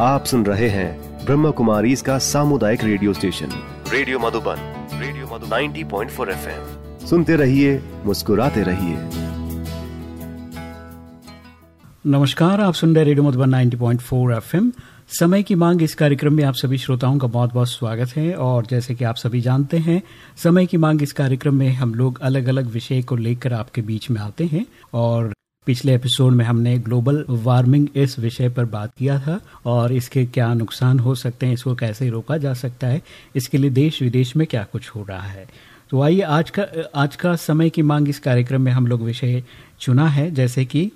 आप सुन रहे हैं ब्रह्म कुमारी इसका सामुदायिक radio station. Radio Madhuban radio Madhuban. 90.4 FM. सुनते रहिए मुस्कुराते रहिए। नमस्कार आप सुन रहे रेडियो मधुबन 90.4 एफएम। समय की मांग इस कार्यक्रम में आप सभी श्रोताओं का बहुत बहुत स्वागत है और जैसे कि आप सभी जानते हैं समय की मांग इस कार्यक्रम में हम लोग अलग अलग विषय को लेकर आपके बीच में आते हैं और पिछले एपिसोड में हमने ग्लोबल वार्मिंग इस विषय पर बात किया था और इसके क्या नुकसान हो सकते हैं, इसको कैसे रोका जा सकता है, इसके लिए देश विदेश में क्या कुछ हो रहा है। तो आइए आज का आज का समय की मांग इस कार्यक्रम में हम लोग विषय चुना है, जैसे कि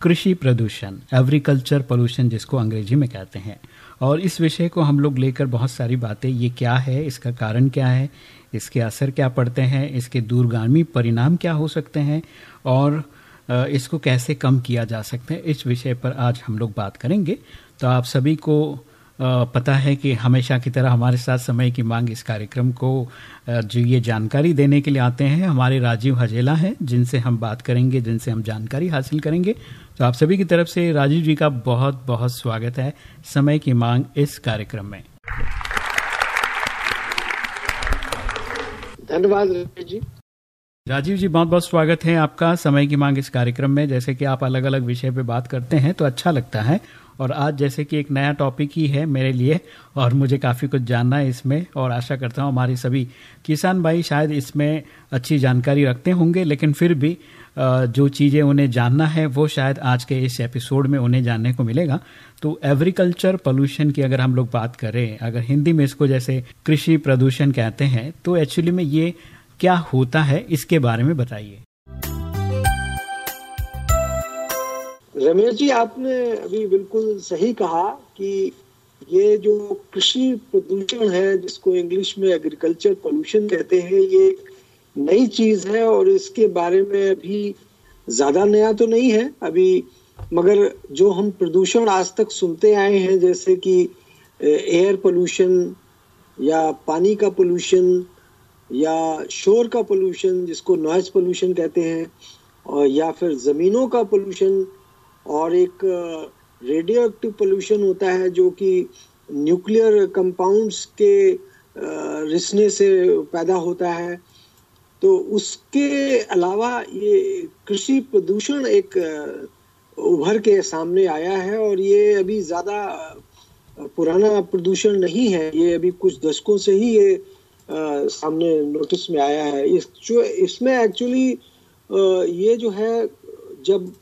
कृषि प्रदूषण, एग्रीकल्चर पोल्यूशन जिसको अंग्रेज़ी में कहते हैं। और इस विषय को हम लोग लेकर बहुत सारी बातें, ये क्या है, इसका कारण क्या है, इसके असर क्या पड़ते हैं, इसके दूरगामी परिणाम क्या हो सकते हैं, और इसको कैसे कम किया जा सकता है, इस विषय पर आज हम लोग बात करेंगे। तो आप सभी को पता है कि हमेशा की तरह हमारे साथ समय की मांग इस कार्यक्रम को जो ये जानकारी देने के लिए आते हैं, हमारे राजीव हजेला हैं, जिनसे हम बात करेंगे, जिनसे हम जानकारी हासिल करेंगे। तो आप सभी की तरफ़ से राजीव जी का बहुत बहुत स्वागत है समय की मांग इस कार्यक्रम में। धन्यवाद जी। राजीव जी, बहुत बहुत स्वागत है आपका समय की मांग इस कार्यक्रम में। जैसे कि आप अलग अलग विषय पे बात करते हैं तो अच्छा लगता है। और आज जैसे कि एक नया टॉपिक ही है मेरे लिए, और मुझे काफ़ी कुछ जानना है इसमें, और आशा करता हूँ हमारे सभी किसान भाई शायद इसमें अच्छी जानकारी रखते होंगे, लेकिन फिर भी जो चीज़ें उन्हें जानना है, वो शायद आज के इस एपिसोड में उन्हें जानने को मिलेगा। तो एग्रीकल्चर पोल्यूशन की अगर हम लोग बात करें, अगर हिंदी में इसको जैसे कृषि प्रदूषण कहते हैं तो एक्चुअली में ये क्या होता है इसके बारे में बताइए। रमेश जी, आपने अभी बिल्कुल सही कहा कि ये जो कृषि प्रदूषण है, जिसको इंग्लिश में एग्रीकल्चर पोल्यूशन कहते हैं, ये नई चीज़ है और इसके बारे में अभी ज़्यादा नया तो नहीं है। अभी मगर जो हम प्रदूषण आज तक सुनते आए हैं, जैसे कि एयर पोल्यूशन या पानी का पोल्यूशन या शोर का पोल्यूशन जिसको नॉइज़ पोल्यूशन कहते हैं, और या फिर ज़मीनों का पोल्यूशन और एक रेडियो एक्टिव पोल्यूशन होता है, जो कि न्यूक्लियर कंपाउंड्स के रिसने से पैदा होता है। तो उसके अलावा ये कृषि प्रदूषण एक उभर के सामने आया है, और ये अभी ज़्यादा पुराना प्रदूषण नहीं है। ये अभी कुछ दशकों से ही ये सामने नोटिस में आया है। इस जो, इसमें एक्चुअली ये जो है, जब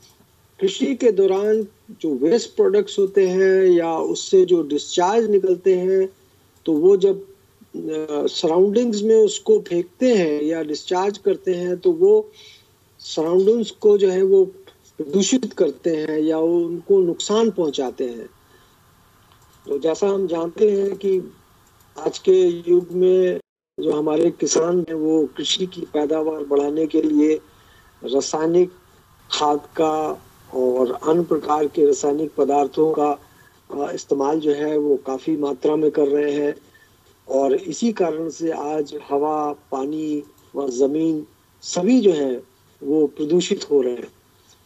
कृषि के दौरान जो वेस्ट प्रोडक्ट्स होते हैं या उससे जो डिस्चार्ज निकलते हैं तो वो जब सराउंडिंग्स में उसको फेंकते हैं या डिस्चार्ज करते हैं तो वो सराउंडिंग्स को जो है वो प्रदूषित करते हैं या वो उनको नुकसान पहुंचाते हैं। तो जैसा हम जानते हैं कि आज के युग में जो हमारे किसान हैं, वो कृषि की पैदावार बढ़ाने के लिए रासायनिक खाद का और अन्य प्रकार के रासायनिक पदार्थों का इस्तेमाल जो है वो काफ़ी मात्रा में कर रहे हैं। और इसी कारण से आज हवा, पानी व ज़मीन सभी जो है, वो प्रदूषित हो रहे हैं।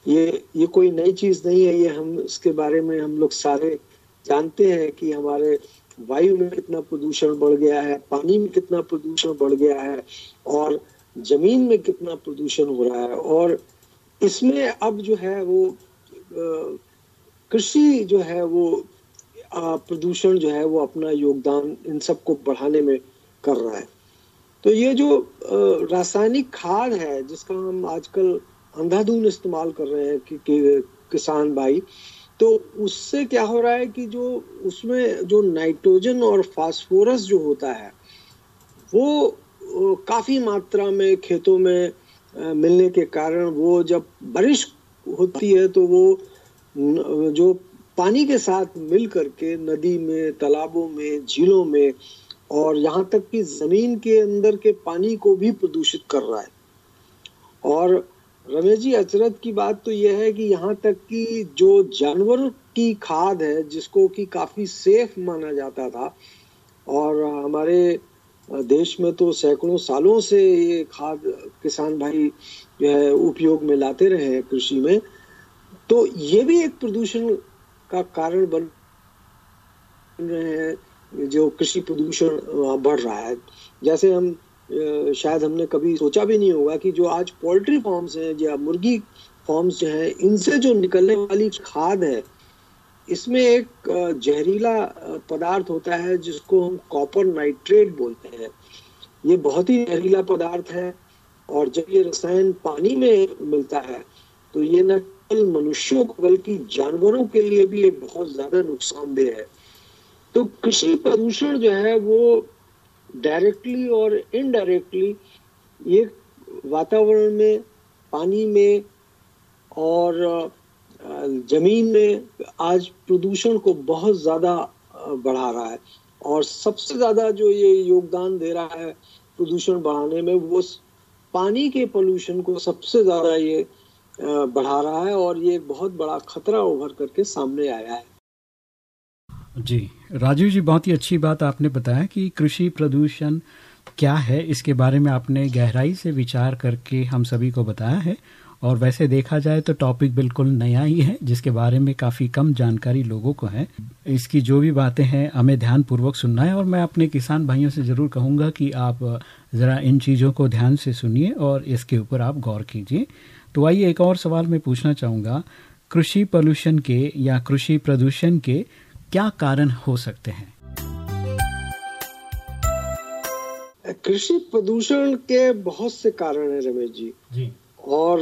ये ये कोई नई चीज़ नहीं है, ये हम, इसके बारे में हम लोग सारे जानते हैं कि हमारे वायु में कितना प्रदूषण बढ़ गया है पानी में कितना प्रदूषण बढ़ गया है और ज़मीन में कितना प्रदूषण हो रहा है और इसमें अब जो है वो कृषि जो है वो प्रदूषण जो है वो अपना योगदान इन सबको बढ़ाने में कर रहा है। तो ये जो रासायनिक खाद है जिसका हम आजकल अंधाधुन इस्तेमाल कर रहे हैं कि, कि किसान भाई तो उससे क्या हो रहा है कि जो उसमें जो नाइट्रोजन और फास्फोरस जो होता है, वो काफ़ी मात्रा में खेतों में मिलने के कारण वो जब बारिश होती है तो वो जो पानी के साथ मिल करके नदी में, तालाबों में, झीलों में और यहाँ तक कि ज़मीन के अंदर के पानी को भी प्रदूषित कर रहा है। और रमेश जी अचरत की बात तो यह है कि यहाँ तक कि जो जानवर की खाद है, जिसको कि काफ़ी सेफ़ माना जाता था, और हमारे देश में तो सैकड़ों सालों से ये खाद किसान भाई जो है उपयोग में लाते रहे हैं कृषि में तो ये भी एक प्रदूषण का कारण बन रहे हैं, जो कृषि प्रदूषण बढ़ रहा है। जैसे हम शायद हमने कभी सोचा भी नहीं होगा कि जो आज पोल्ट्री फार्म्स हैं या मुर्गी फार्म्स जो हैं, इनसे जो निकलने वाली खाद है, इसमें एक जहरीला पदार्थ होता है जिसको हम कॉपर नाइट्रेट बोलते हैं। ये बहुत ही जहरीला पदार्थ है और जब ये रसायन पानी में मिलता है तो ये न केवल मनुष्यों को, बल्कि जानवरों के लिए भी ये बहुत ज़्यादा नुकसानदेह है। तो कृषि प्रदूषण जो है, वो डायरेक्टली और इनडायरेक्टली ये वातावरण में, पानी में और ज़मीन में आज प्रदूषण को बहुत ज़्यादा बढ़ा रहा है। और सबसे ज़्यादा जो ये योगदान दे रहा है प्रदूषण बढ़ाने में, वो पानी के पोल्यूशन को सबसे ज़्यादा ये बढ़ा रहा है और ये बहुत बड़ा खतरा उभर करके सामने आया है। जी, राजीव जी, बहुत ही अच्छी बात आपने बताया कि कृषि प्रदूषण क्या है। इसके बारे में आपने गहराई से विचार करके हम सभी को बताया है। और वैसे देखा जाए तो टॉपिक बिल्कुल नया ही है, जिसके बारे में काफ़ी कम जानकारी लोगों को है। इसकी जो भी बातें हैं, हमें ध्यान पूर्वक सुनना है। और मैं अपने किसान भाइयों से ज़रूर कहूँगा कि आप जरा इन चीज़ों को ध्यान से सुनिए और इसके ऊपर आप गौर कीजिए। तो आइए एक और सवाल मैं पूछना चाहूँगा। कृषि पॉल्यूशन के या कृषि प्रदूषण के क्या कारण हो सकते हैं? कृषि प्रदूषण के बहुत से कारण है रमेश जी। जी। और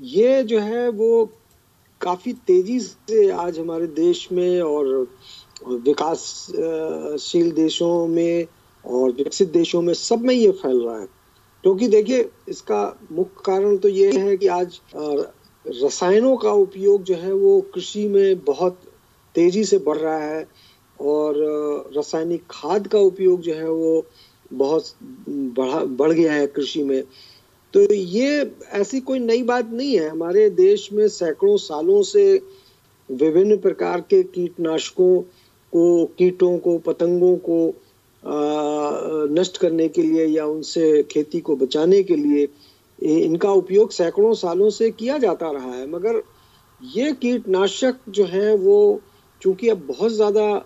ये जो है वो काफ़ी तेज़ी से आज हमारे देश में और विकासशील देशों में और विकसित देशों में सब में ये फैल रहा है। क्योंकि तो देखिए इसका मुख्य कारण तो ये है कि आज रसायनों का उपयोग जो है वो कृषि में बहुत तेज़ी से बढ़ रहा है और रासायनिक खाद का उपयोग जो है वो बहुत बढ़ा, बढ़ गया है कृषि में। तो ये ऐसी कोई नई बात नहीं है। हमारे देश में सैकड़ों सालों से विभिन्न प्रकार के कीटनाशकों को, कीटों को, पतंगों को नष्ट करने के लिए या उनसे खेती को बचाने के लिए इनका उपयोग सैकड़ों सालों से किया जाता रहा है। मगर ये कीटनाशक जो है वो चूँकि अब बहुत ज़्यादा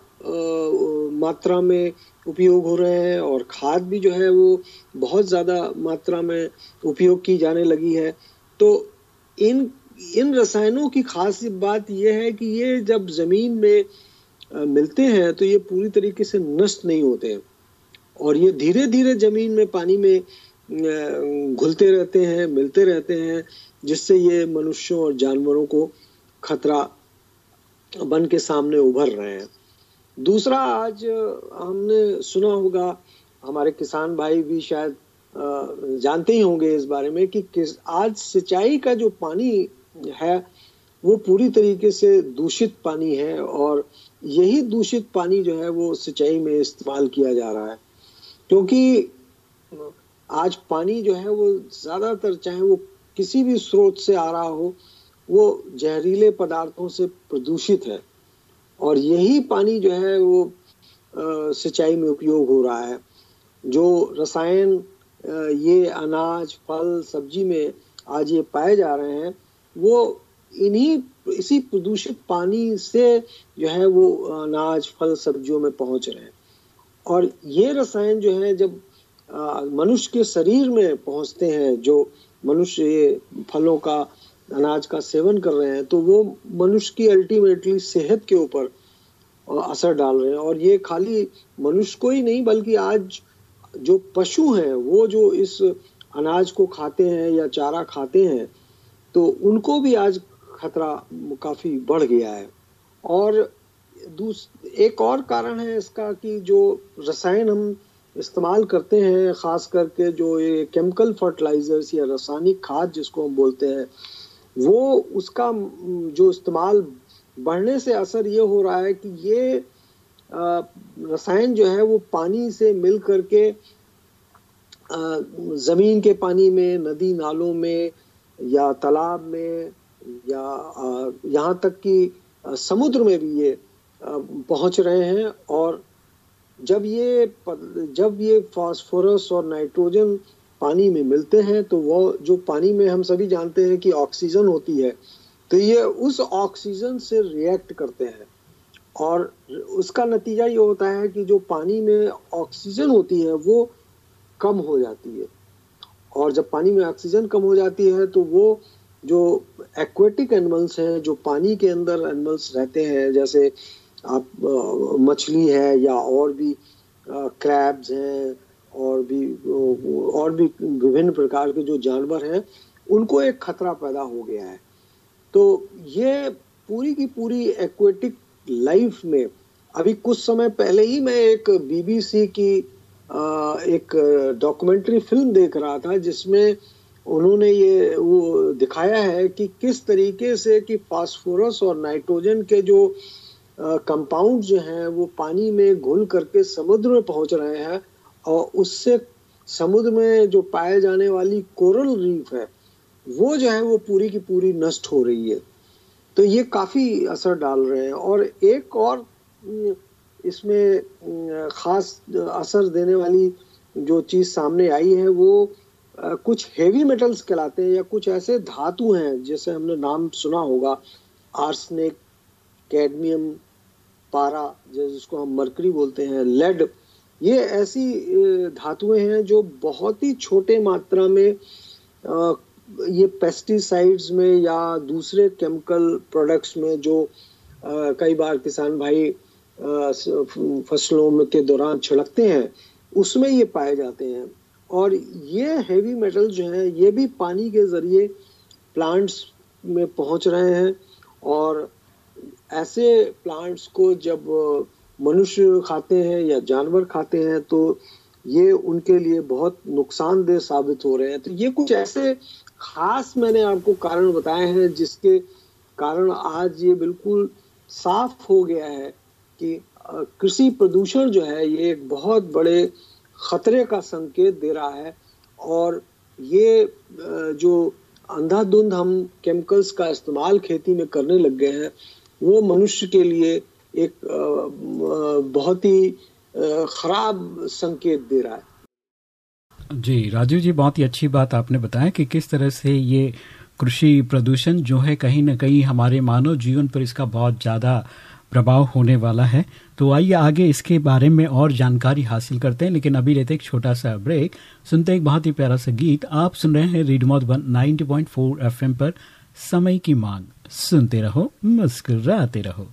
मात्रा में उपयोग हो रहे हैं और खाद भी जो है वो बहुत ज़्यादा मात्रा में उपयोग की जाने लगी है तो इन इन रसायनों की खास बात यह है कि ये जब ज़मीन में मिलते हैं तो ये पूरी तरीके से नष्ट नहीं होते हैं और ये धीरे धीरे ज़मीन में पानी में घुलते रहते हैं, मिलते रहते हैं, जिससे ये मनुष्यों और जानवरों को खतरा बन के सामने उभर रहे हैं। दूसरा, आज हमने सुना होगा, हमारे किसान भाई भी शायद जानते ही होंगे इस बारे में कि किस, आज सिंचाई का जो पानी है, वो पूरी तरीके से दूषित पानी है और यही दूषित पानी जो है, वो सिंचाई में इस्तेमाल किया जा रहा है। क्योंकि आज पानी जो है, वो ज़्यादातर चाहे वो किसी भी स्रोत से आ रहा हो वो जहरीले पदार्थों से प्रदूषित है। और यही पानी जो है वो सिंचाई में उपयोग हो रहा है। जो रसायन ये अनाज, फल, सब्ज़ी में आज ये पाए जा रहे हैं, वो इन्हीं, इसी प्रदूषित पानी से जो है वो अनाज, फल, सब्जियों में पहुँच रहे हैं। और ये रसायन जो है, जब मनुष्य के शरीर में पहुँचते हैं, जो मनुष्य फलों का अनाज का सेवन कर रहे हैं तो वो मनुष्य की अल्टीमेटली सेहत के ऊपर असर डाल रहे हैं। और ये खाली मनुष्य को ही नहीं, बल्कि आज जो पशु हैं, वो जो इस अनाज को खाते हैं या चारा खाते हैं तो उनको भी आज खतरा काफ़ी बढ़ गया है। और दूस, एक और कारण है इसका कि जो रसायन हम इस्तेमाल करते हैं खास करके जो ये केमिकल फर्टिलाइजर्स या रासायनिक खाद जिसको हम बोलते हैं वो उसका जो इस्तेमाल बढ़ने से असर ये हो रहा है कि ये रसायन जो है वो पानी से मिल करके ज़मीन के पानी में, नदी नालों में, या तालाब में, या यहाँ तक कि समुद्र में भी ये पहुँच रहे हैं और जब ये जब ये फास्फोरस और नाइट्रोजन पानी में मिलते हैं तो वो जो पानी में हम सभी जानते हैं कि ऑक्सीजन होती है तो ये उस ऑक्सीजन से रिएक्ट करते हैं। और उसका नतीजा ये होता है कि जो पानी में ऑक्सीजन होती है, वो कम हो जाती है। और जब पानी में ऑक्सीजन कम हो जाती है तो वो जो एक्वेटिक एनिमल्स हैं, जो पानी के अंदर एनिमल्स रहते हैं, जैसे आप मछली है या और भी क्रैब्स हैं और भी और भी विभिन्न प्रकार के जो जानवर हैं, उनको एक खतरा पैदा हो गया है। तो ये पूरी की पूरी एक्वेटिक लाइफ में, अभी कुछ समय पहले ही मैं एक बीबीसी की एक डॉक्यूमेंट्री फ़िल्म देख रहा था, जिसमें उन्होंने ये, वो दिखाया है कि किस तरीके से कि फास्फोरस और नाइट्रोजन के जो कंपाउंड जो हैं, वो पानी में घुल करके समुद्र में पहुँच रहे हैं। और उससे समुद्र में जो पाए जाने वाली कोरल रीफ है, वो जो है वो पूरी की पूरी नष्ट हो रही है। तो ये काफ़ी असर डाल रहे हैं और एक और इसमें ख़ास असर देने वाली जो चीज़ सामने आई है वो कुछ हेवी मेटल्स कहलाते हैं या कुछ ऐसे धातु हैं जैसे हमने नाम सुना होगा। आर्सनिक कैडमियम पारा जिसको हम मरकरी बोलते हैं लेड ये ऐसी धातुएँ हैं जो बहुत ही छोटे मात्रा में ये पेस्टिसाइड्स में या दूसरे केमिकल प्रोडक्ट्स में जो कई बार किसान भाई फ़सलों में के दौरान छिड़कते हैं, उसमें ये पाए जाते हैं। और ये हेवी मेटल जो है, ये भी पानी के ज़रिए प्लांट्स में पहुँच रहे हैं और ऐसे प्लांट्स को जब मनुष्य खाते हैं या जानवर खाते हैं तो ये उनके लिए बहुत नुकसानदेह साबित हो रहे हैं। तो ये कुछ ऐसे खास मैंने आपको कारण बताए हैं, जिसके कारण आज ये बिल्कुल साफ़ हो गया है कि कृषि प्रदूषण जो है, ये एक बहुत बड़े खतरे का संकेत दे रहा है। और ये जो अंधाधुंध हम केमिकल्स का इस्तेमाल खेती में करने लग गए हैं, वो मनुष्य के लिए एक बहुत ही खराब संकेत दे रहा है। जी, राजीव जी, बहुत ही अच्छी बात आपने बताया कि किस तरह से ये कृषि प्रदूषण जो है कहीं ना कहीं हमारे मानव जीवन पर इसका बहुत ज़्यादा प्रभाव होने वाला है। तो आइए आगे इसके बारे में और जानकारी हासिल करते हैं, लेकिन अभी रहते एक छोटा सा ब्रेक। सुनते एक बहुत ही प्यारा सा गीत। आप सुन रहे हैं रेडियो मधुबन 90.4 एफएम पर समय की मांग। सुनते रहो, मुस्कुराते रहो।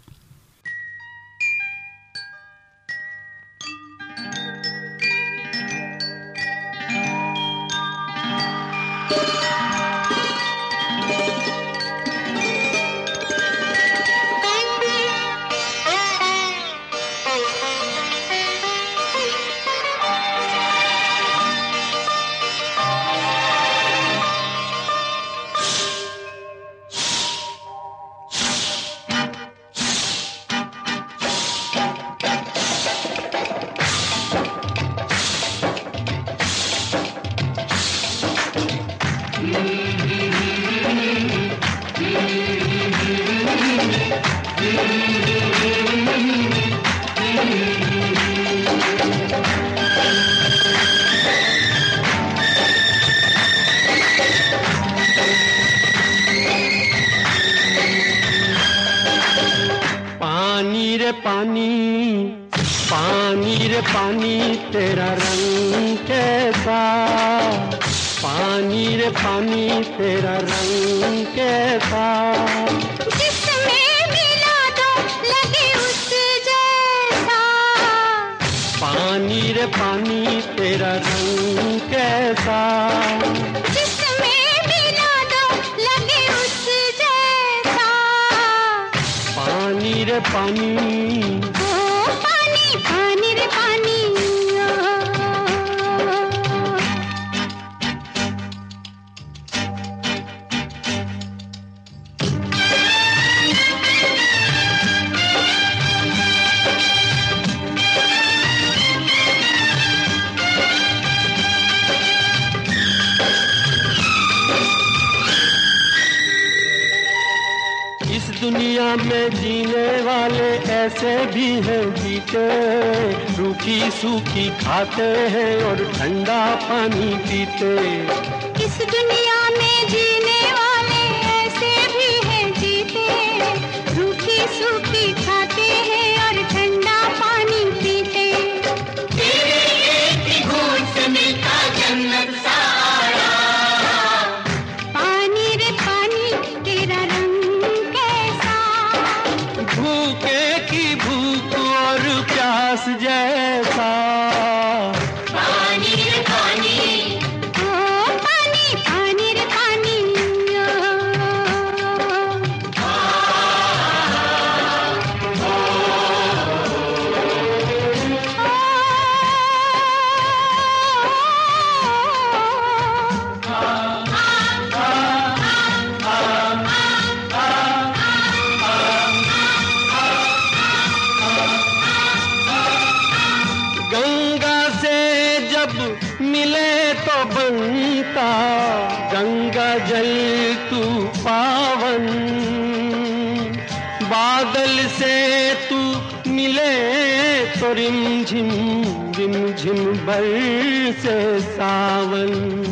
ऐसे भी हैं जीते रूखी सूखी खाते हैं और ठंडा पानी पीते। तो रिम झिम रिम झिम भर से सावन।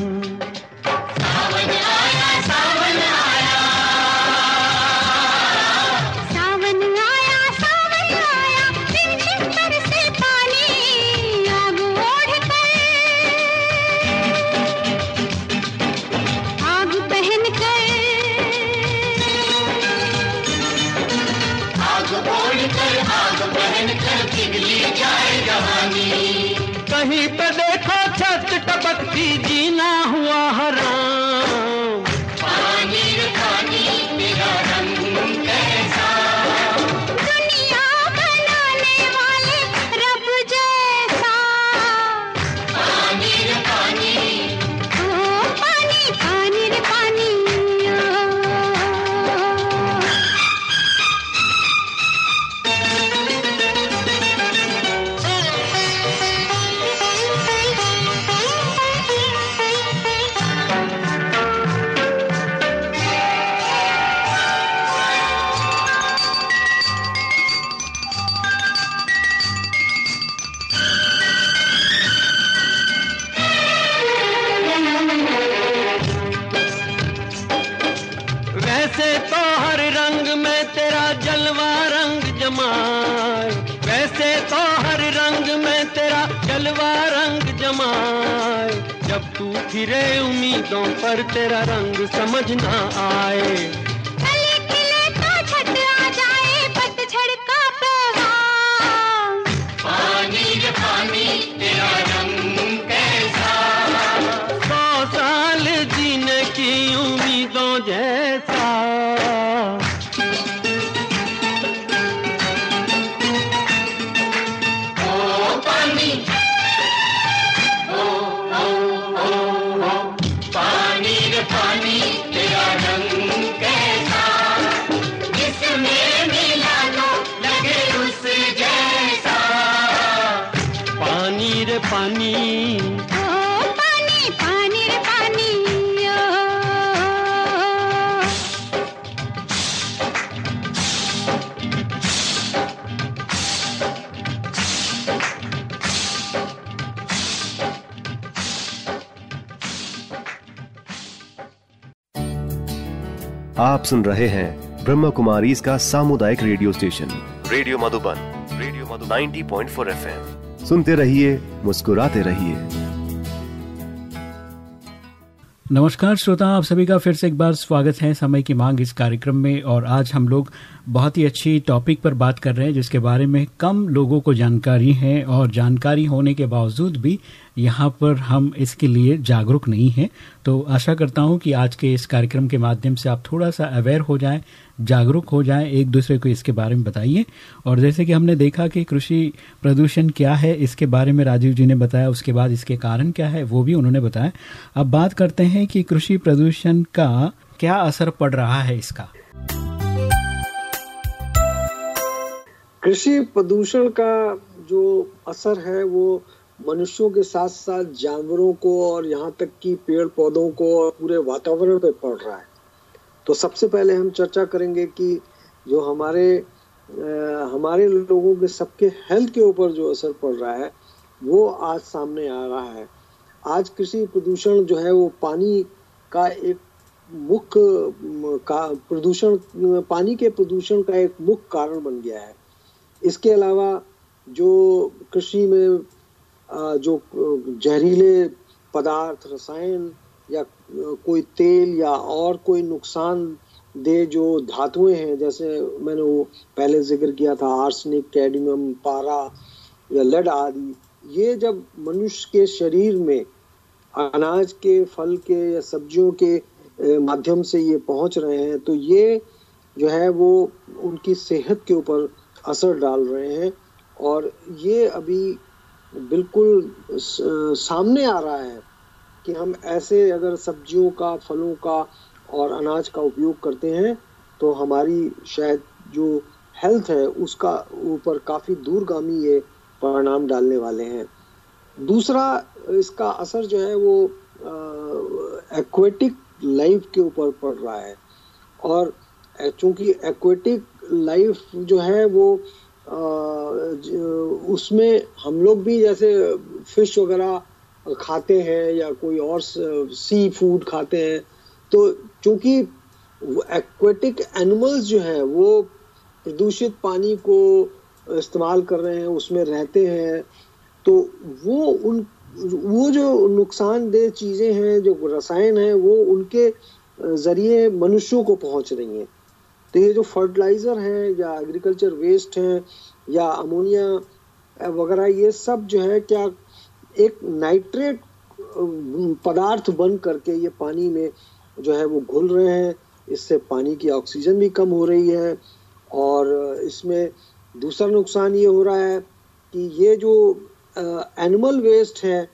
रे पानी। ओ पानी पानी रे पानी ओ। आप सुन रहे हैं ब्रह्म कुमारी इसका सामुदायिक radio station radio Madhuban radio Madhu 90.4 FM. सुनते रहिए, मुस्कुराते रहिए। नमस्कार श्रोता, आप सभी का फिर से एक बार स्वागत है समय की मांग इस कार्यक्रम में और आज हम लोग बहुत ही अच्छी टॉपिक पर बात कर रहे हैं, जिसके बारे में कम लोगों को जानकारी है और जानकारी होने के बावजूद भी यहाँ पर हम इसके लिए जागरूक नहीं हैं। तो आशा करता हूँ कि आज के इस कार्यक्रम के माध्यम से आप थोड़ा सा अवेयर हो जाएँ जागरूक हो जाएँ, एक दूसरे को इसके बारे में बताइए। और जैसे कि हमने देखा कि कृषि प्रदूषण क्या है, इसके बारे में राजीव जी ने बताया, उसके बाद इसके कारण क्या है, वो भी उन्होंने बताया। अब बात करते हैं कि कृषि प्रदूषण का क्या असर पड़ रहा है इसका। कृषि प्रदूषण का जो असर है, वो मनुष्यों के साथ साथ जानवरों को और यहाँ तक कि पेड़ पौधों को और पूरे वातावरण पे पड़ रहा है। तो सबसे पहले हम चर्चा करेंगे कि जो हमारे अ, हमारे लोगों के सबके हेल्थ के ऊपर जो असर पड़ रहा है वो आज सामने आ रहा है। आज कृषि प्रदूषण जो है वो पानी का एक मुख्य का प्रदूषण पानी के प्रदूषण का एक मुख्य कारण बन गया है। इसके अलावा जो कृषि में जो जहरीले पदार्थ रसायन या कोई तेल या और कोई नुकसान दे जो धातुएँ हैं, जैसे मैंने वो पहले ज़िक्र किया था, आर्सनिक, कैडमियम, पारा या लेड आदि, ये जब मनुष्य के शरीर में अनाज के, फल के या सब्जियों के माध्यम से ये पहुँच रहे हैं तो ये जो है वो उनकी सेहत के ऊपर असर डाल रहे हैं और ये अभी बिल्कुल सामने आ रहा है। कि हम ऐसे अगर सब्जियों का, फलों का और अनाज का उपयोग करते हैं तो हमारी शायद जो हेल्थ है, उसका ऊपर काफ़ी दूरगामी ये परिणाम डालने वाले हैं। दूसरा, इसका असर जो है वो एक्वेटिक लाइफ के ऊपर पड़ रहा है। और चूँकि एक्वेटिक लाइफ जो है वो ज- उसमें हम लोग भी जैसे फ़िश वगैरह खाते हैं या कोई और सी फ़ूड खाते हैं तो चूँकि एक्वेटिक एनिमल्स जो है, वो प्रदूषित पानी को इस्तेमाल कर रहे हैं, उसमें रहते हैं तो वो उन, वो जो नुकसानदेह चीज़ें हैं, जो रसायन हैं, वो उनके ज़रिए मनुष्यों को पहुँच रही हैं। तो ये जो फर्टिलाइज़र हैं, या एग्रीकल्चर वेस्ट हैं, या अमोनिया वगैरह, ये सब जो है, क्या एक नाइट्रेट पदार्थ बन करके ये पानी में जो है वो घुल रहे हैं। इससे पानी की ऑक्सीजन भी कम हो रही है और इसमें दूसरा नुकसान ये हो रहा है कि ये जो एनिमल वेस्ट है,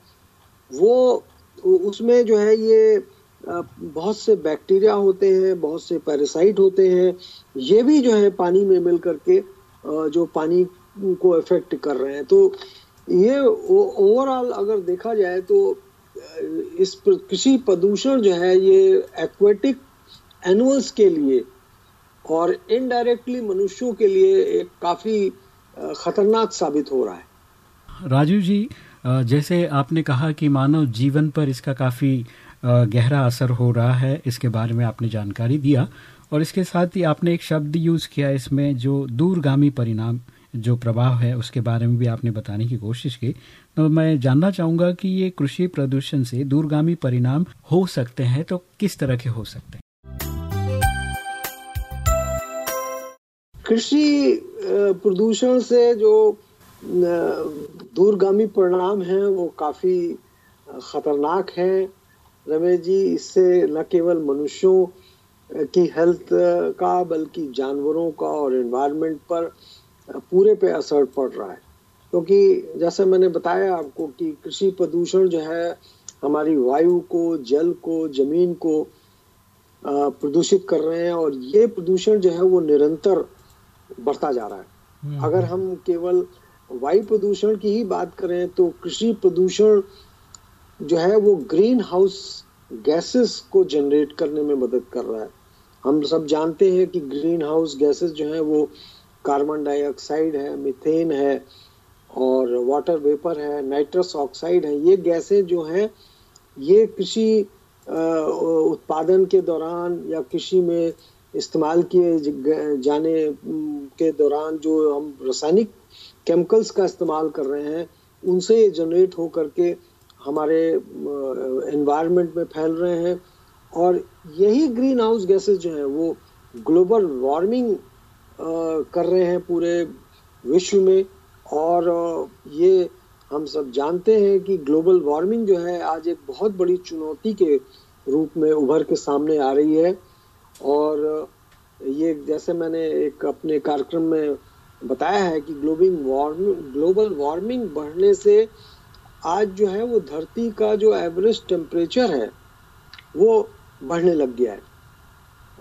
वो उसमें जो है ये बहुत से बैक्टीरिया होते हैं, बहुत से पैरासाइट होते हैं। ये भी जो है पानी में मिल करके जो पानी को इफ़ेक्ट कर रहे हैं। तो ये ओवरऑल अगर देखा जाए तो इस कृषि प्रदूषण जो है ये एक्वेटिक एनिमल्स के लिए और इनडायरेक्टली मनुष्यों के लिए एक काफ़ी खतरनाक साबित हो रहा है। राजू जी जैसे आपने कहा कि मानव जीवन पर इसका काफ़ी गहरा असर हो रहा है, इसके बारे में आपने जानकारी दिया और इसके साथ ही आपने एक शब्द यूज़ किया इसमें जो दूरगामी परिणाम जो प्रभाव है उसके बारे में भी आपने बताने की कोशिश की। तो मैं जानना चाहूँगा कि ये कृषि प्रदूषण से दूरगामी परिणाम हो सकते हैं तो किस तरह के हो सकते हैं? कृषि प्रदूषण से जो दूरगामी परिणाम हैं, वो काफ़ी खतरनाक हैं। रमेश जी, इससे न केवल मनुष्यों की हेल्थ का, बल्कि जानवरों का और एनवायरनमेंट पर पूरे पे असर पड़ रहा है। क्योंकि तो जैसे मैंने बताया आपको कि कृषि प्रदूषण जो है हमारी वायु को जल को ज़मीन को प्रदूषित कर रहे हैं और ये प्रदूषण जो है वो निरंतर बढ़ता जा रहा है। अगर हम केवल वायु प्रदूषण की ही बात करें तो कृषि प्रदूषण जो है वो ग्रीन हाउस गैसेस को जनरेट करने में मदद कर रहा है। हम सब जानते हैं कि ग्रीन हाउस गैसेस जो है वो कार्बन डाइऑक्साइड है, मीथेन है, और वाटर वेपर है, नाइट्रस ऑक्साइड है, ये गैसें जो हैं, ये कृषि उत्पादन के दौरान या कृषि में इस्तेमाल किए जाने के दौरान जो हम रासायनिक केमिकल्स का इस्तेमाल कर रहे हैं, उनसे ये जनरेट हो करके हमारे एनवायरनमेंट में फैल रहे हैं, और यही ग्रीन हाउस गैसेस जो हैं, वो ग्लोबल वार्मिंग कर रहे हैं पूरे विश्व में। और ये हम सब जानते हैं कि ग्लोबल वार्मिंग जो है आज एक बहुत बड़ी चुनौती के रूप में उभर के सामने आ रही है। और ये जैसे मैंने एक अपने कार्यक्रम में बताया है कि ग्लोबिंग वार्मिंग ग्लोबल वार्मिंग बढ़ने से आज जो है वो धरती का जो एवरेज टेम्परेचर है, वो बढ़ने लग गया है।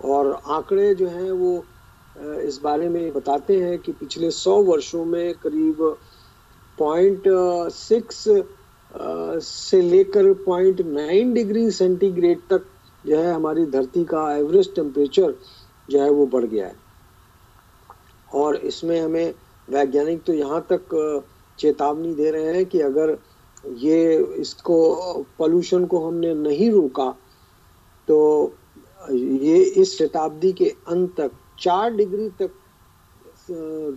और आंकड़े जो हैं वो इस बारे में बताते हैं कि पिछले सौ वर्षों में करीब पॉइंट सिक्स से लेकर पॉइंट नाइन डिग्री सेंटीग्रेड तक जो है हमारी धरती का एवरेज टेम्परेचर जो है वो बढ़ गया है। और इसमें हमें वैज्ञानिक तो यहाँ तक चेतावनी दे रहे हैं कि अगर ये इसको पोल्यूशन को हमने नहीं रोका तो ये इस शताब्दी के अंत तक चार डिग्री तक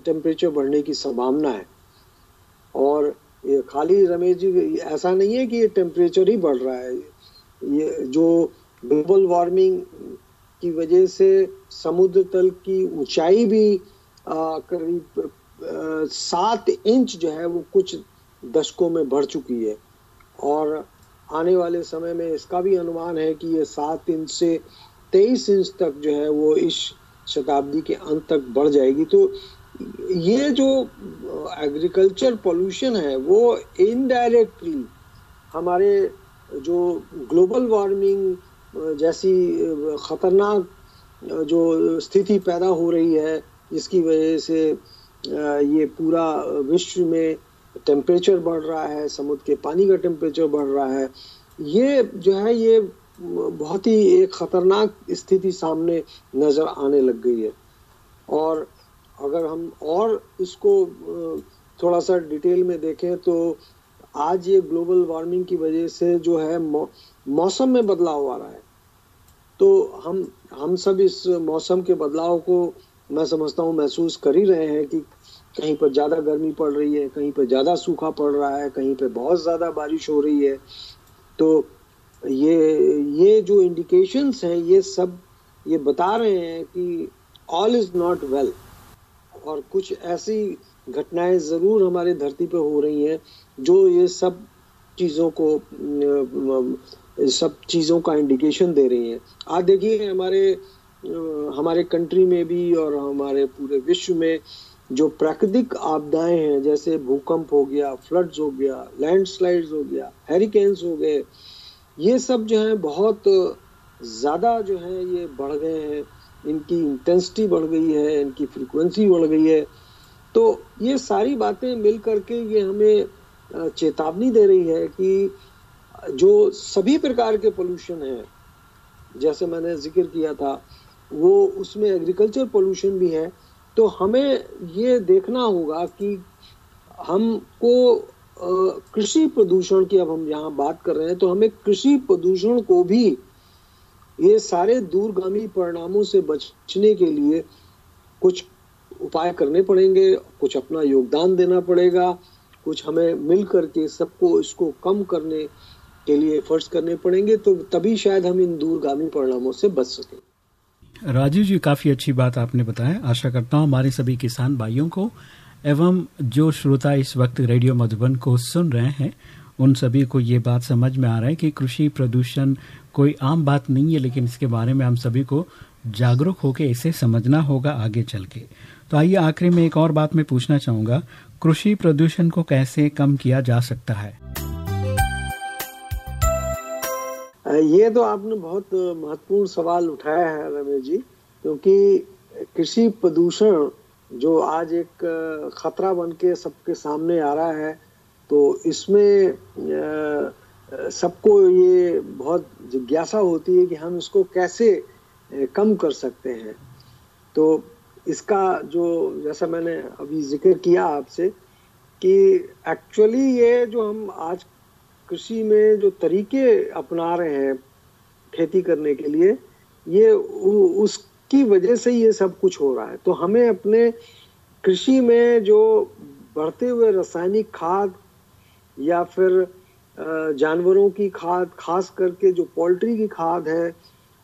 टेम्परेचर बढ़ने की संभावना है। और ये खाली रमेश जी, ऐसा नहीं है कि ये टेम्परेचर ही बढ़ रहा है। ये जो ग्लोबल वार्मिंग की वजह से समुद्र तल की ऊंचाई भी करीब सात इंच जो है वो कुछ दशकों में बढ़ चुकी है। और आने वाले समय में इसका भी अनुमान है कि ये सात इंच से तेईस इंच तक जो है वो इस शताब्दी के अंत तक बढ़ जाएगी। तो ये जो एग्रीकल्चर पोल्यूशन है, वो इनडायरेक्टली हमारे जो ग्लोबल वार्मिंग जैसी खतरनाक जो स्थिति पैदा हो रही है, जिसकी वजह से ये पूरा विश्व में टेम्परेचर बढ़ रहा है, समुद्र के पानी का टेम्परेचर बढ़ रहा है, ये जो है, ये बहुत ही एक खतरनाक स्थिति सामने नज़र आने लग गई है। और अगर हम और इसको थोड़ा सा डिटेल में देखें तो आज ये ग्लोबल वार्मिंग की वजह से जो है मौसम में बदलाव आ रहा है। तो हम हम सब इस मौसम के बदलाव को मैं समझता हूँ, महसूस कर ही रहे हैं कि कहीं पर ज़्यादा गर्मी पड़ रही है, कहीं पर ज़्यादा सूखा पड़ रहा है, कहीं पर बहुत ज़्यादा बारिश हो रही है। तो ये ये जो इंडिकेशंस हैं, ये सब, ये बता रहे हैं कि ऑल इज़ नॉट वेल और कुछ ऐसी घटनाएँ ज़रूर हमारे धरती पर हो रही हैं जो ये सब चीज़ों को सब चीज़ों का इंडिकेशन दे रही हैं। आज देखिए हमारे हमारे कंट्री में भी और हमारे पूरे विश्व में जो प्राकृतिक आपदाएँ हैं, जैसे भूकंप हो गया फ्लड्स हो गया लैंडस्लाइड्स हो गया हेरिकेन्स हो गए ये सब जो है बहुत ज़्यादा जो है ये बढ़ गए हैं। इनकी इंटेंसिटी बढ़ गई है, इनकी फ्रीक्वेंसी बढ़ गई है। तो ये सारी बातें मिल करके ये हमें चेतावनी दे रही है कि जो सभी प्रकार के पोल्यूशन है, जैसे मैंने ज़िक्र किया था, वो उसमें एग्रीकल्चर पोल्यूशन भी है। तो हमें ये देखना होगा कि हमको कृषि प्रदूषण की अब हम यहाँ बात कर रहे हैं तो हमें कृषि प्रदूषण को भी ये सारे दूरगामी परिणामों से बचने के लिए कुछ उपाय करने पड़ेंगे, कुछ अपना योगदान देना पड़ेगा, कुछ हमें मिल करके सबको इसको कम करने के लिए एफर्ट्स करने पड़ेंगे तो तभी शायद हम इन दूरगामी परिणामों से बच सकें। राजीव जी, काफ़ी अच्छी बात आपने बताया। आशा करता हूँ हमारे सभी किसान भाइयों को एवं जो श्रोता इस वक्त रेडियो मधुबन को सुन रहे हैं, उन सभी को ये बात समझ में आ रहा है कि कृषि प्रदूषण कोई आम बात नहीं है, लेकिन इसके बारे में हम सभी को जागरूक होकर इसे समझना होगा आगे चल के। तो आइए आखिरी में एक और बात मैं पूछना चाहूँगा, कृषि प्रदूषण को कैसे कम किया जा सकता है? ये तो आपने बहुत महत्वपूर्ण सवाल उठाया है, रमेश जी, क्योंकि कृषि प्रदूषण जो आज एक खतरा बन के सबके सामने आ रहा है तो इसमें सबको ये बहुत जिज्ञासा होती है कि हम इसको कैसे कम कर सकते हैं। तो इसका जो, जैसा मैंने अभी ज़िक्र किया आपसे, कि एक्चुअली ये जो हम आज कृषि में जो तरीके अपना रहे हैं खेती करने के लिए, ये उसकी वजह से ये सब कुछ हो रहा है। तो हमें अपने कृषि में जो बढ़ते हुए रासायनिक खाद या फिर जानवरों की खाद, खास करके जो पोल्ट्री की खाद है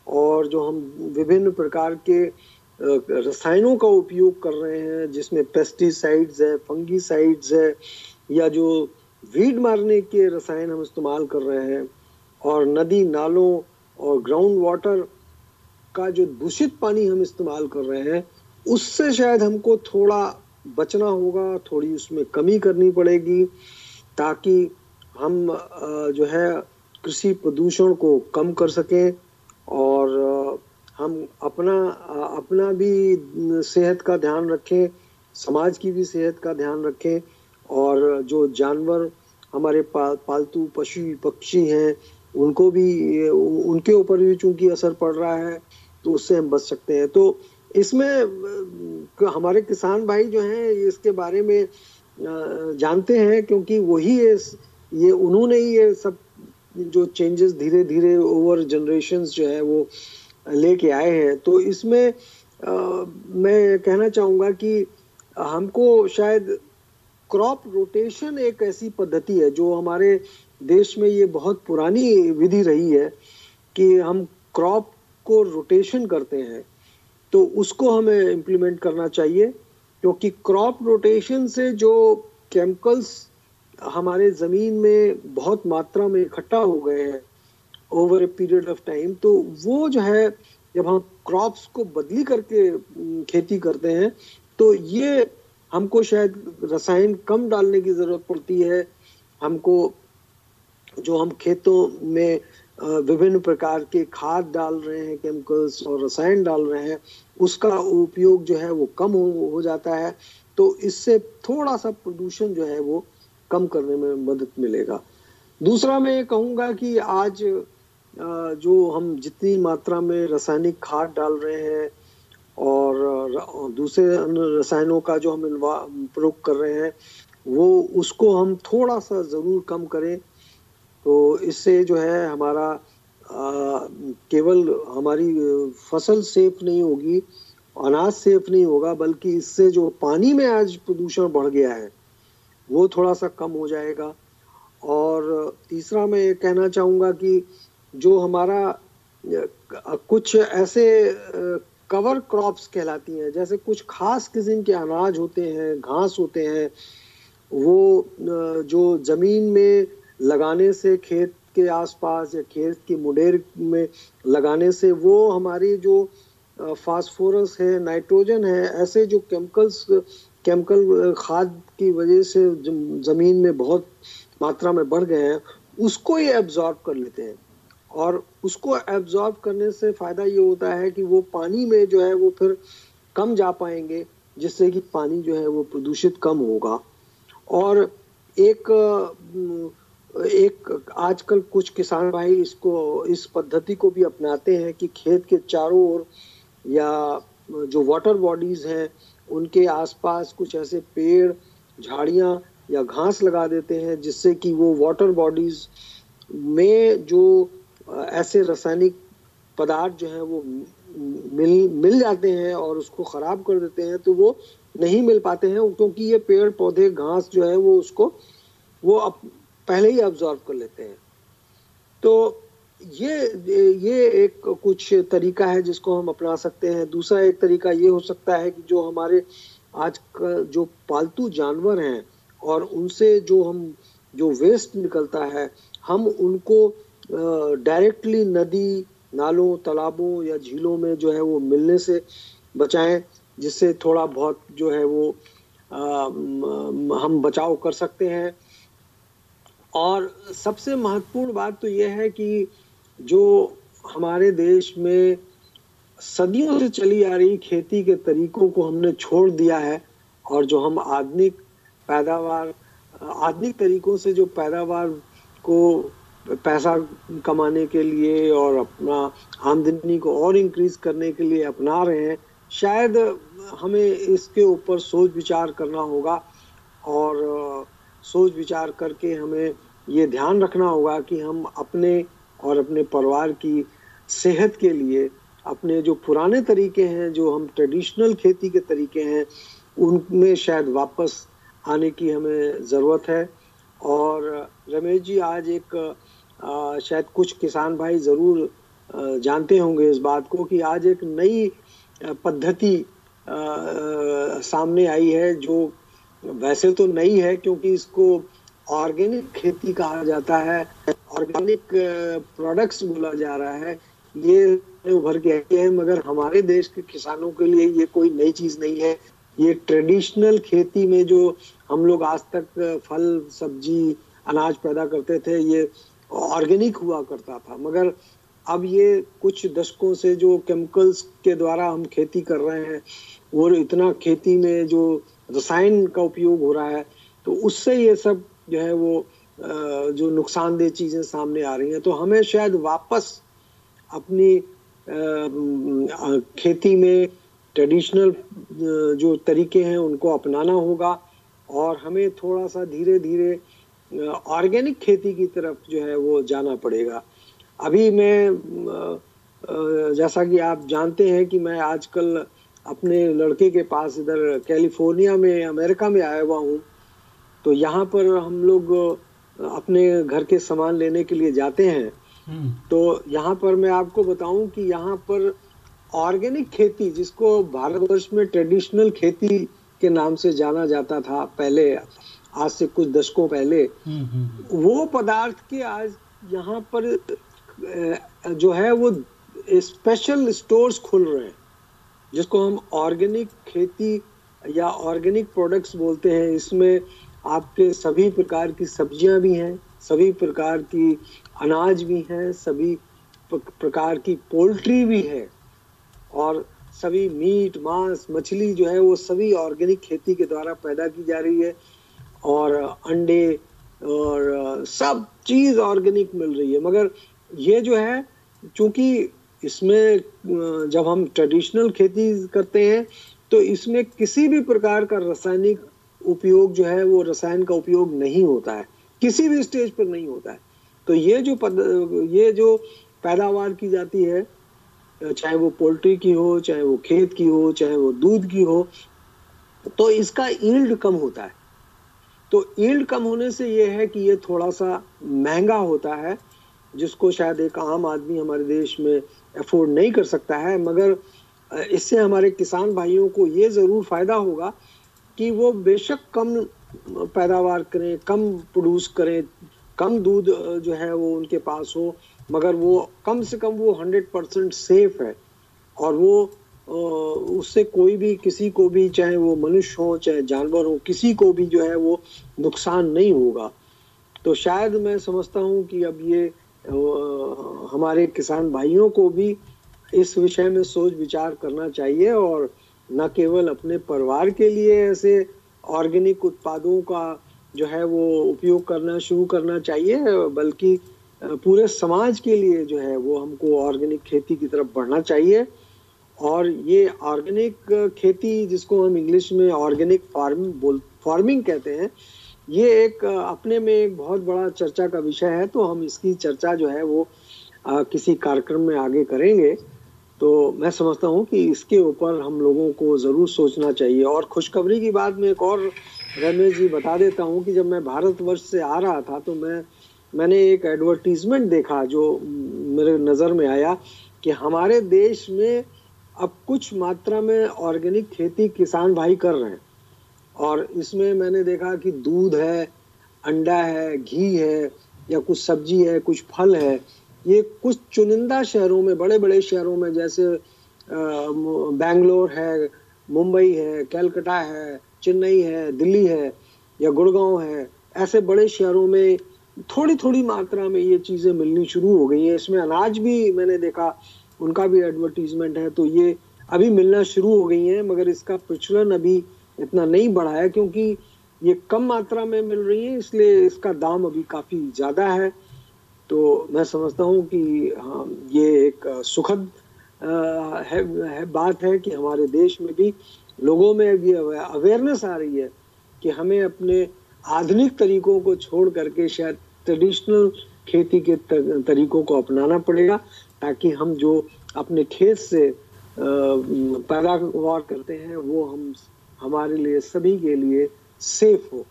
और जो हम विभिन्न प्रकार के रसायनों का उपयोग कर रहे हैं, जिसमें पेस्टिसाइड्स है फंगीसाइड्स है, या जो वीड मारने के रसायन हम इस्तेमाल कर रहे हैं, और नदी, नालों और ग्राउंड वाटर का जो दूषित पानी हम इस्तेमाल कर रहे हैं उससे शायद हमको थोड़ा बचना होगा थोड़ी उसमें कमी करनी पड़ेगी ताकि हम जो है कृषि प्रदूषण को कम कर सकें और हम अपना अपना भी सेहत का ध्यान रखें समाज की भी सेहत का ध्यान रखें और जो जानवर हमारे पा, पालतू पशु पक्षी हैं उनको भी उनके ऊपर भी चूँकि असर पड़ रहा है तो उससे हम बच सकते हैं। तो इसमें हमारे किसान भाई जो हैं इसके बारे में जानते हैं क्योंकि वही ये ये उन्होंने ही ये सब जो चेंजेस धीरे धीरे ओवर जनरेशन जो है वो लेके आए हैं। तो इसमें आ, मैं कहना चाहूँगा कि हमको शायद क्रॉप रोटेशन एक ऐसी पद्धति है जो हमारे देश में ये बहुत पुरानी विधि रही है कि हम क्रॉप को रोटेशन करते हैं तो उसको हमें इम्प्लीमेंट करना चाहिए, क्योंकि क्रॉप रोटेशन से जो केमिकल्स हमारे ज़मीन में बहुत मात्रा में इकट्ठा हो गए हैं over a period of time तो वो जो है, जब हम क्रॉप्स को बदली करके खेती करते हैं तो ये हमको शायद रसायन कम डालने की ज़रूरत पड़ती है, हमको जो हम खेतों में विभिन्न प्रकार के खाद डाल रहे हैं केमिकल्स और रसायन डाल रहे हैं उसका उपयोग जो है वो कम हो, हो जाता है। तो इससे थोड़ा सा प्रदूषण जो है वो कम करने में मदद मिलेगा। दूसरा मैं ये कहूँगा कि आज जो हम जितनी मात्रा में रासायनिक खाद डाल रहे हैं और दूसरे अन्य रसायनों का जो हम प्रयोग कर रहे हैं वो उसको हम थोड़ा सा ज़रूर कम करें। तो इससे जो है हमारा केवल हमारी फ़सल सेफ़ नहीं होगी, अनाज सेफ़ नहीं होगा, बल्कि इससे जो पानी में आज प्रदूषण बढ़ गया है, वो थोड़ा सा कम हो जाएगा। और तीसरा मैं ये कहना चाहूँगा कि जो हमारा कुछ ऐसे कवर क्रॉप्स कहलाती हैं, जैसे कुछ खास किस्म के अनाज होते हैं, घास होते हैं, वो जो ज़मीन में लगाने से खेत के आसपास या खेत की मुडेर में लगाने से वो हमारी जो फास्फोरस है, नाइट्रोजन है, ऐसे जो केमिकल्स, केमिकल खाद की वजह से ज़मीन में बहुत मात्रा में बढ़ गए हैं, उसको ये एब्जॉर्ब कर लेते हैं। और उसको एब्जॉर्ब करने से फ़ायदा ये होता है कि वो पानी में जो है वो फिर कम जा पाएँगे, जिससे कि पानी जो है वो प्रदूषित कम होगा। और एक एक आजकल कुछ किसान भाई इसको इस पद्धति को भी अपनाते हैं कि खेत के चारों ओर या जो वाटर बॉडीज हैं उनके आसपास कुछ ऐसे पेड़ झाड़ियाँ या घास लगा देते हैं जिससे कि वो वाटर बॉडीज में जो ऐसे रासायनिक पदार्थ जो हैं वो मिल मिल जाते हैं और उसको खराब कर देते हैं तो वो नहीं मिल पाते हैं क्योंकि ये पेड़ पौधे घास जो है वो उसको वो अप, पहले ही अब्जॉर्व कर लेते हैं। तो ये ये एक कुछ तरीका है जिसको हम अपना सकते हैं। दूसरा एक तरीका ये हो सकता है कि जो हमारे आज का जो पालतू जानवर हैं और उनसे जो हम जो वेस्ट निकलता है हम उनको डायरेक्टली नदी नालों तालाबों या झीलों में जो है वो मिलने से बचाएँ जिससे थोड़ा बहुत जो है वो आ, हम बचाव कर सकते हैं। और सबसे महत्वपूर्ण बात तो यह है कि जो हमारे देश में सदियों से चली आ रही खेती के तरीकों को हमने छोड़ दिया है और जो हम आधुनिक पैदावार, आधुनिक तरीकों से जो पैदावार को पैसा कमाने के लिए और अपना आमदनी को और इंक्रीज करने के लिए अपना रहे हैं, शायद हमें इसके ऊपर सोच विचार करना होगा और सोच विचार करके हमें ये ध्यान रखना होगा कि हम अपने और अपने परिवार की सेहत के लिए अपने जो पुराने तरीके हैं जो हम ट्रेडिशनल खेती के तरीके हैं उनमें शायद वापस आने की हमें ज़रूरत है। और रमेश जी आज एक अ, शायद कुछ किसान भाई ज़रूर जानते होंगे इस बात को कि आज एक नई पद्धति सामने आई है जो वैसे तो नहीं है क्योंकि इसको ऑर्गेनिक खेती कहा जाता है। ऑर्गेनिक प्रोडक्ट्स बोला जा रहा है। ये उभर के आई है, मगर हमारे देश के किसानों के लिए ये कोई नई चीज़ नहीं है। ये ट्रेडिशनल खेती में जो हम लोग आज तक फल, सब्ज़ी, अनाज पैदा करते थे, ये ऑर्गेनिक हुआ करता था। मगर अब ये कुछ दशकों से जो केमिकल्स के द्वारा हम खेती कर रहे हैं, वो इतना खेती में जो रसायन का उपयोग हो रहा है तो उससे ये सब जो है वो जो नुकसानदेह चीज़ें सामने आ रही हैं तो हमें शायद वापस अपनी खेती में ट्रेडिशनल जो तरीके हैं उनको अपनाना होगा और हमें थोड़ा सा धीरे धीरे ऑर्गेनिक खेती की तरफ़ जो है वो जाना पड़ेगा। अभी मैं जैसा कि आप जानते हैं कि मैं आजकल अपने लड़के के पास इधर कैलिफ़ोर्निया में अमेरिका में आया हुआ हूँ तो यहाँ पर हम लोग अपने घर के सामान लेने के लिए जाते हैं। हम्म, तो यहाँ पर मैं आपको बताऊँ कि यहाँ पर ऑर्गेनिक खेती जिसको भारतवर्ष में ट्रेडिशनल खेती के नाम से जाना जाता था पहले आज से कुछ दशकों पहले हम्म, हम्म, वो पदार्थ के आज यहाँ पर जो है वो स्पेशल स्टोर्स खुल रहे हैं। जिसको हम ऑर्गेनिक खेती या ऑर्गेनिक प्रोडक्ट्स बोलते हैं, इसमें आपके सभी प्रकार की सब्ज़ियाँ भी हैं, सभी प्रकार की अनाज भी हैं, सभी प्रकार की पोल्ट्री भी है, और सभी मीट, मांस, मछली जो है, वो सभी ऑर्गेनिक खेती के द्वारा पैदा की जा रही है, और अंडे, और सब चीज़ ऑर्गेनिक मिल रही है। मगर ये जो है, चूँकि इसमें जब हम ट्रेडिशनल खेती करते हैं तो इसमें किसी भी प्रकार का रासायनिक उपयोग जो है, वो रसायन का उपयोग नहीं होता है। किसी भी स्टेज पर नहीं होता है। तो ये जो पद, ये जो पैदावार की जाती है, चाहे वो पोल्ट्री की हो, चाहे वो खेत की हो, चाहे वो दूध की हो तो इसका ईल्ड कम होता है। तो ईल्ड कम होने से ये है कि ये थोड़ा सा महँगा होता है, जिसको शायद एक आम आदमी हमारे देश में अफोर्ड नहीं कर सकता है, मगर इससे हमारे किसान भाइयों को ये ज़रूर फ़ायदा होगा कि वो बेशक कम पैदावार करें, कम प्रोड्यूस करें, कम दूध जो है वो उनके पास हो, मगर वो कम से कम वो हंड्रेड परसेंट सेफ़ है। और वो उससे कोई भी, किसी को भी, चाहे वो मनुष्य हो, चाहे जानवर हो, किसी को भी जो है वो नुकसान नहीं होगा। तो शायद मैं समझता हूँ कि अब ये हमारे किसान भाइयों को भी इस विषय में सोच विचार करना चाहिए और न केवल अपने परिवार के लिए ऐसे ऑर्गेनिक उत्पादों का जो है वो उपयोग करना शुरू करना चाहिए, बल्कि पूरे समाज के लिए जो है वो हमको ऑर्गेनिक खेती की तरफ़ बढ़ना चाहिए। और ये ऑर्गेनिक खेती जिसको हम इंग्लिश में ऑर्गेनिक फ़ार्मिंग बोल, फ़ार्मिंग कहते हैं ये एक अपने में एक बहुत बड़ा चर्चा का विषय है तो हम इसकी चर्चा जो है वो अ, किसी कार्यक्रम में आगे करेंगे। तो मैं समझता हूँ कि इसके ऊपर हम लोगों को ज़रूर सोचना चाहिए। और खुशखबरी की बात में एक और रमेश जी बता देता हूँ कि जब मैं भारतवर्ष से आ रहा था तो मैं मैंने एक एडवर्टीजमेंट देखा जो मेरे नज़र में आया कि हमारे देश में अब कुछ मात्रा में ऑर्गेनिक खेती किसान भाई कर रहे हैं। और इसमें मैंने देखा कि दूध है, अंडा है, घी है, या कुछ सब्ज़ी है, कुछ फल है, ये कुछ चुनिंदा शहरों में बड़े बड़े शहरों में, जैसे बेंगलोर है, मुंबई है कलकत्ता है, चेन्नई है, दिल्ली है, या गुड़गांव है, ऐसे बड़े शहरों में थोड़ी थोड़ी मात्रा में ये चीज़ें मिलनी शुरू हो गई हैं। इसमें अनाज भी मैंने देखा, उनका भी एडवर्टीजमेंट है तो ये अभी मिलना शुरू हो गई हैं, मगर इसका प्रचलन अभी इतना नहीं बढ़ा है क्योंकि ये कम मात्रा में मिल रही है इसलिए इसका दाम अभी काफ़ी ज़्यादा है। तो मैं समझता हूँ कि हाँ ये एक सुखद है, है बात है कि हमारे देश में भी लोगों में ये अवेयरनेस आ रही है कि हमें अपने आधुनिक तरीकों को छोड़ करके शायद ट्रेडिशनल खेती के तरीकों को अपनाना पड़ेगा ताकि हम जो अपने खेत से पैदावार करते हैं वो हम हमारे लिए, सभी के लिए सेफ़ हो।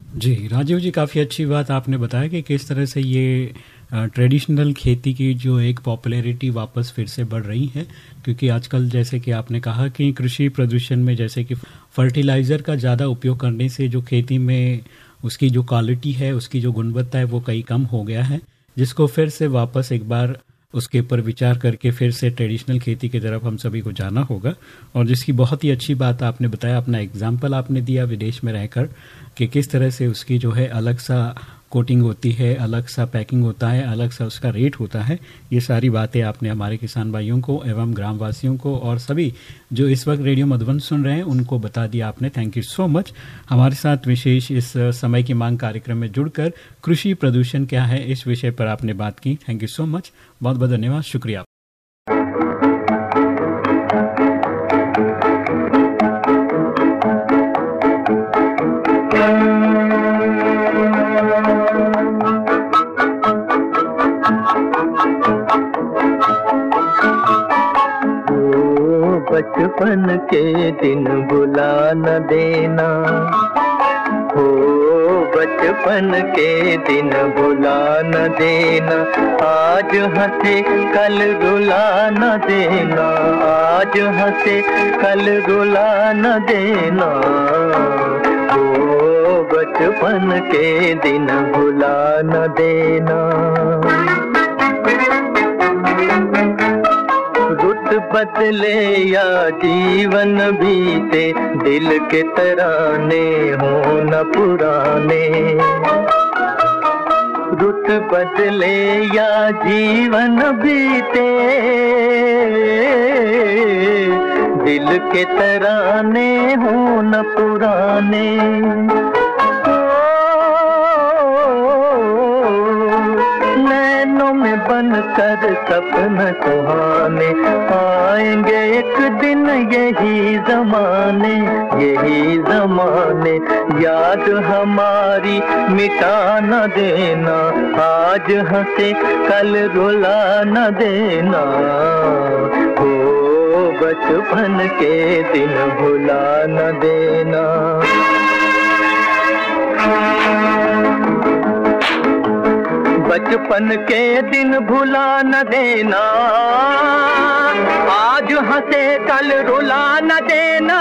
जी, राजीव जी, काफ़ी अच्छी बात आपने बताया कि किस तरह से ये ट्रेडिशनल खेती की जो एक पॉपुलैरिटी वापस फिर से बढ़ रही है, क्योंकि आजकल जैसे कि आपने कहा कि कृषि प्रदूषण में जैसे कि फर्टिलाइज़र का ज़्यादा उपयोग करने से जो खेती में उसकी जो क्वालिटी है, उसकी जो गुणवत्ता है, वो कई कम हो गया है, जिसको फिर से वापस एक बार उसके ऊपर विचार करके फिर से ट्रेडिशनल खेती की तरफ़ हम सभी को जाना होगा। और जिसकी बहुत ही अच्छी बात आपने बताया, अपना एग्ज़ाम्पल आपने दिया विदेश में रहकर कि किस तरह से उसकी जो है अलग सा कोटिंग होती है, अलग सा पैकिंग होता है, अलग सा उसका रेट होता है। ये सारी बातें आपने हमारे किसान भाइयों को एवं ग्रामवासियों को और सभी जो इस वक्त रेडियो मधुबन सुन रहे हैं, उनको बता दिया आपने। थैंक यू सो मच हमारे साथ विशेष इस समय की मांग कार्यक्रम में जुड़कर कृषि प्रदूषण क्या है, इस विषय पर आपने बात की। थैंक यू सो मच बहुत बहुत धन्यवाद। शुक्रिया। बचपन के दिन बुला न देना। हो, बचपन के दिन भुला न देना। आज हंसे, कल रुला न देना। आज हंसे, कल रुला न देना। हो, बचपन के दिन भुला न देना। रुत बदले या जीवन बीते, दिल के तराने हो न पुराने। रुत बदले या जीवन बीते, दिल के तराने हो न पुराने। कर सपन सुहाने। आएँगे एक दिन यही जमाने यही जमाने। याद हमारी मिटा न देना, आज हंसे, कल रुला न देना। हो बचपन के दिन भुला न देना। बचपन के दिन भुला न देना। आज हंसे कल रुला न देना।